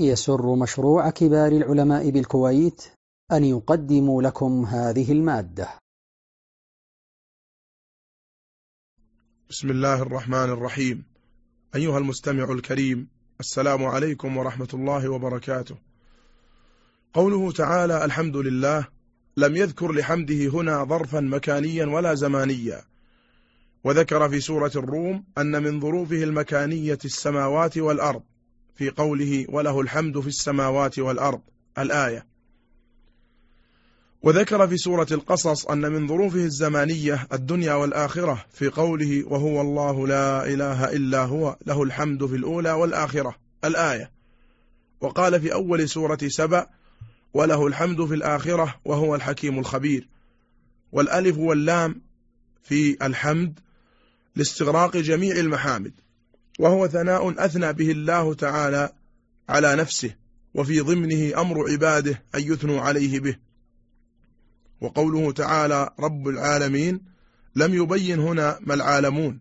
يسر مشروع كبار العلماء بالكويت أن يقدم لكم هذه المادة. بسم الله الرحمن الرحيم. أيها المستمع الكريم السلام عليكم ورحمة الله وبركاته. قوله تعالى الحمد لله لم يذكر لحمده هنا ظرفا مكانيا ولا زمانيا. وذكر في سورة الروم أن من ظروفه المكانية السماوات والأرض. في قوله وله الحمد في السماوات والأرض الآية. وذكر في سورة القصص أن من ظروفه الزمانية الدنيا والآخرة في قوله وهو الله لا إله إلا هو له الحمد في الأولى والآخرة الآية. وقال في أول سورة سبأ وله الحمد في الآخرة وهو الحكيم الخبير. والألف واللام في الحمد لاستغراق جميع المحامد. وهو ثناء أثنى به الله تعالى على نفسه وفي ضمنه أمر عباده أن يثنوا عليه به. وقوله تعالى رب العالمين لم يبين هنا ما العالمون.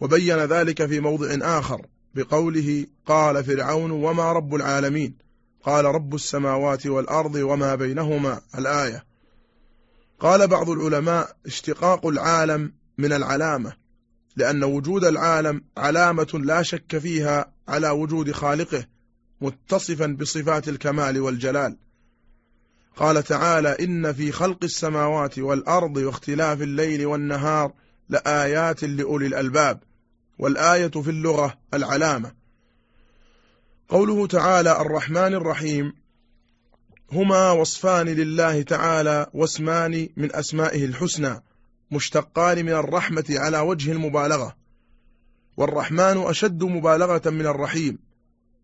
وبين ذلك في موضع آخر بقوله قال فرعون وما رب العالمين. قال رب السماوات والأرض وما بينهما الآية. قال بعض العلماء اشتقاق العالم من العلامة. لأن وجود العالم علامة لا شك فيها على وجود خالقه متصفا بصفات الكمال والجلال. قال تعالى إن في خلق السماوات والأرض واختلاف الليل والنهار لآيات لأولي الألباب والآية في اللغة العلامة. قوله تعالى الرحمن الرحيم هما وصفان لله تعالى واسمان من أسمائه الحسنى. مشتقان من الرحمة على وجه المبالغة والرحمن أشد مبالغة من الرحيم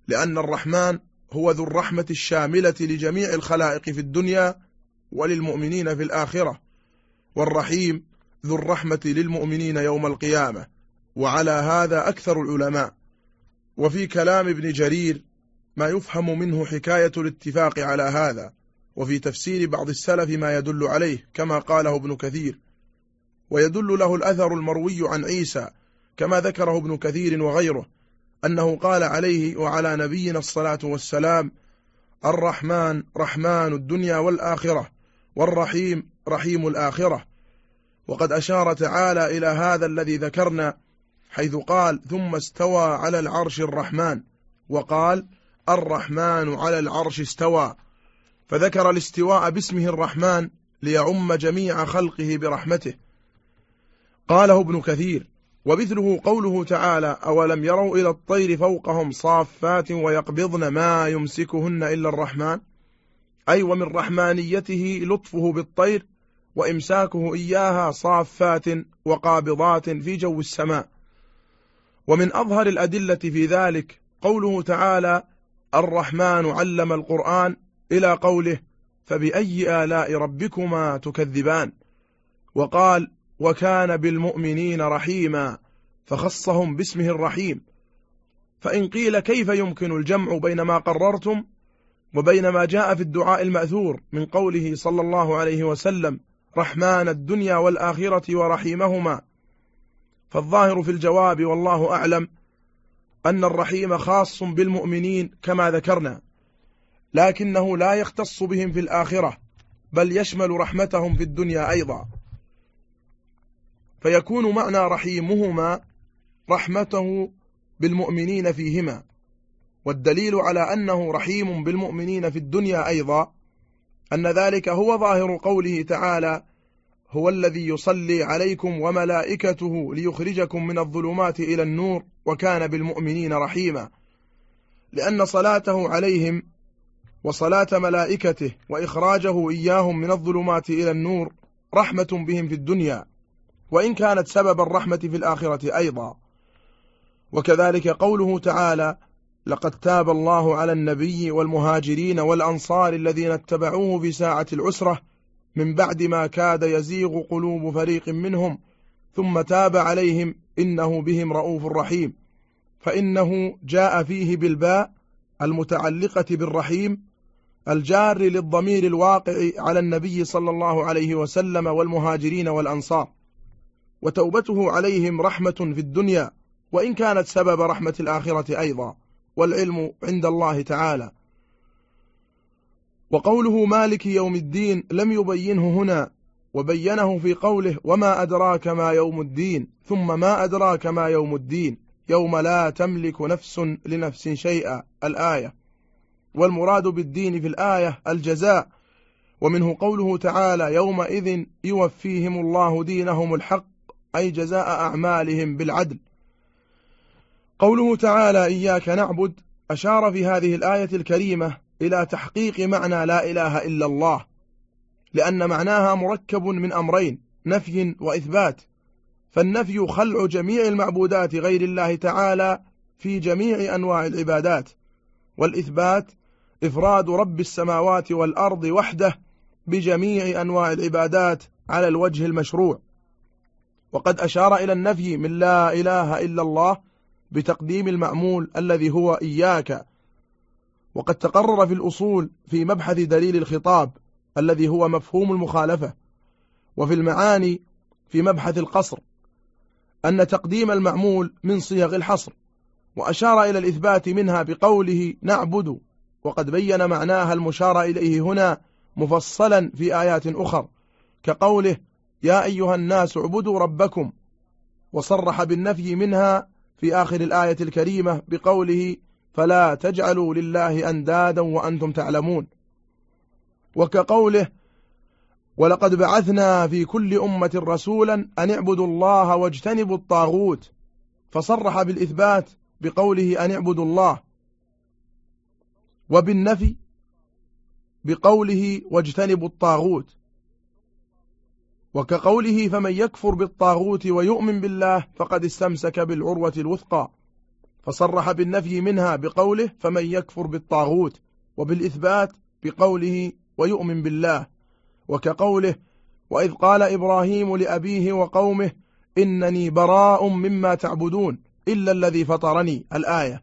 لأن الرحمن هو ذو الرحمة الشاملة لجميع الخلائق في الدنيا وللمؤمنين في الآخرة والرحيم ذو الرحمة للمؤمنين يوم القيامة وعلى هذا أكثر العلماء. وفي كلام ابن جرير ما يفهم منه حكاية الاتفاق على هذا وفي تفسير بعض السلف ما يدل عليه كما قاله ابن كثير. ويدل له الأثر المروي عن عيسى كما ذكره ابن كثير وغيره أنه قال عليه وعلى نبينا الصلاة والسلام الرحمن رحمن الدنيا والآخرة والرحيم رحيم الآخرة. وقد أشار تعالى إلى هذا الذي ذكرنا حيث قال ثم استوى على العرش الرحمن وقال الرحمن على العرش استوى. فذكر الاستواء باسمه الرحمن ليعم جميع خلقه برحمته. قاله ابن كثير ومثله قوله تعالى أولم يروا إلى الطير فوقهم صافات ويقبضن ما يمسكهن إلا الرحمن؟ أي ومن رحمانيته لطفه بالطير وإمساكه إياها صافات وقابضات في جو السماء. ومن أظهر الأدلة في ذلك قوله تعالى الرحمن علم القرآن إلى قوله فبأي آلاء ربكما تكذبان؟ وقال وكان بالمؤمنين رحيما فخصهم باسمه الرحيم. فإن قيل كيف يمكن الجمع بين ما قررتم وبين ما جاء في الدعاء المأثور من قوله صلى الله عليه وسلم رحمن الدنيا والآخرة ورحيمهما. فالظاهر في الجواب والله أعلم أن الرحيم خاص بالمؤمنين كما ذكرنا لكنه لا يختص بهم في الآخرة بل يشمل رحمتهم في الدنيا أيضا. فيكون معنى رحيمهما رحمته بالمؤمنين فيهما. والدليل على أنه رحيم بالمؤمنين في الدنيا أيضا أن ذلك هو ظاهر قوله تعالى هو الذي يصلي عليكم وملائكته ليخرجكم من الظلمات إلى النور وكان بالمؤمنين رحيما لأن صلاته عليهم وصلاة ملائكته وإخراجه إياهم من الظلمات إلى النور رحمة بهم في الدنيا. وإن كانت سبب الرحمة في الآخرة أيضا. وكذلك قوله تعالى لقد تاب الله على النبي والمهاجرين والأنصار الذين اتبعوه في ساعة العسرة من بعد ما كاد يزيغ قلوب فريق منهم ثم تاب عليهم إنه بهم رؤوف رحيم. فإنه جاء فيه بالباء المتعلقة بالرحيم الجار للضمير الواقع على النبي صلى الله عليه وسلم والمهاجرين والأنصار. وتوبته عليهم رحمة في الدنيا وإن كانت سبب رحمة الآخرة أيضا والعلم عند الله تعالى. وقوله مالك يوم الدين لم يبينه هنا وبينه في قوله وما أدراك ما يوم الدين ثم ما أدراك ما يوم الدين يوم لا تملك نفس لنفس شيئا الآية. والمراد بالدين في الآية الجزاء ومنه قوله تعالى يومئذ يوفيهم الله دينهم الحق أي جزاء أعمالهم بالعدل. قوله تعالى إياك نعبد أشار في هذه الآية الكريمة إلى تحقيق معنى لا إله إلا الله لأن معناها مركب من أمرين نفي وإثبات. فالنفي خلع جميع المعبودات غير الله تعالى في جميع أنواع العبادات. والإثبات إفراد رب السماوات والأرض وحده بجميع أنواع العبادات على الوجه المشروع. وقد أشار إلى النفي من لا إله إلا الله بتقديم المعمول الذي هو إياك. وقد تقرر في الأصول في مبحث دليل الخطاب الذي هو مفهوم المخالفة. وفي المعاني في مبحث القصر أن تقديم المعمول من صيغ الحصر وأشار إلى الإثبات منها بقوله نعبد. وقد بين معناها المشار إليه هنا مفصلا في آيات أخر كقوله يا أيها الناس اعبدوا ربكم وصرح بالنفي منها في آخر الآية الكريمة بقوله فلا تجعلوا لله أندادا وأنتم تعلمون. وكقوله ولقد بعثنا في كل أمة رسولا أن اعبدوا الله واجتنبوا الطاغوت. فصرح بالإثبات بقوله أن اعبدوا الله. وبالنفي بقوله واجتنبوا الطاغوت. وكقوله فمن يكفر بالطاغوت ويؤمن بالله فقد استمسك بالعروة الوثقى فصرح بالنفي منها بقوله فمن يكفر بالطاغوت وبالإثبات بقوله ويؤمن بالله وكقوله وإذ قال إبراهيم لأبيه وقومه إنني براء مما تعبدون إلا الذي فطرني الآية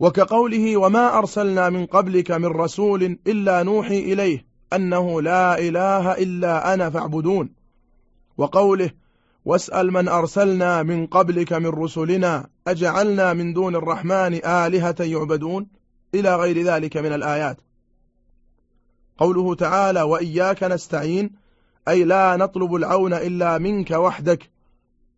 وكقوله وما أرسلنا من قبلك من رسول إلا نوحي إليه أنه لا إله إلا أنا فاعبدون. وقوله واسأل من أرسلنا من قبلك من رسلنا أجعلنا من دون الرحمن آلهة يعبدون إلى غير ذلك من الآيات. قوله تعالى وإياك نستعين أي لا نطلب العون إلا منك وحدك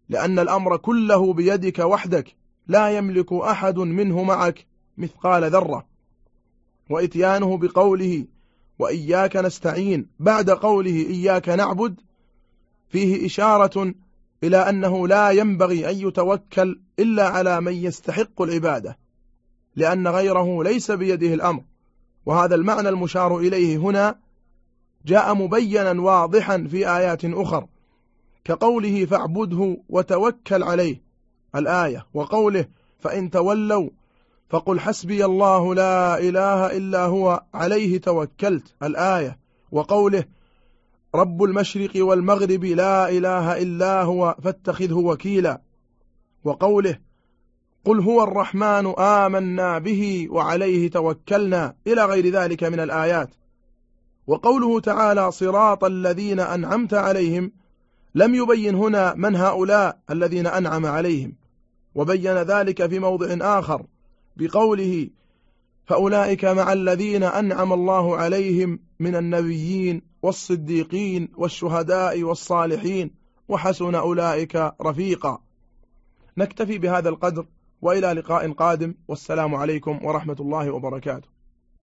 لأن الأمر كله بيدك وحدك لا يملك أحد منه معك مثقال ذرة. وإتيانه بقوله وإياك نستعين. بعد قوله إياك نعبد فيه إشارة إلى أنه لا ينبغي أن يتوكل إلا على من يستحق العبادة لأن غيره ليس بيده الأمر. وهذا المعنى المشار إليه هنا جاء مبينا واضحا في آيات أخر كقوله فاعبده وتوكل عليه الآية وقوله فإن تولوا فقل حسبي الله لا إله إلا هو عليه توكلت الآية وقوله رب المشرق والمغرب لا إله إلا هو فاتخذه وكيلا وقوله قل هو الرحمن آمنا به وعليه توكلنا إلى غير ذلك من الآيات وقوله تعالى صراط الذين أنعمت عليهم لم يبين هنا من هؤلاء الذين أنعم عليهم وبين ذلك في موضع آخر بقوله فأولئك مع الذين أنعم الله عليهم من النبيين والصديقين والشهداء والصالحين وحسن أولئك رفيقا. نكتفي بهذا القدر وإلى لقاء قادم. والسلام عليكم ورحمة الله وبركاته.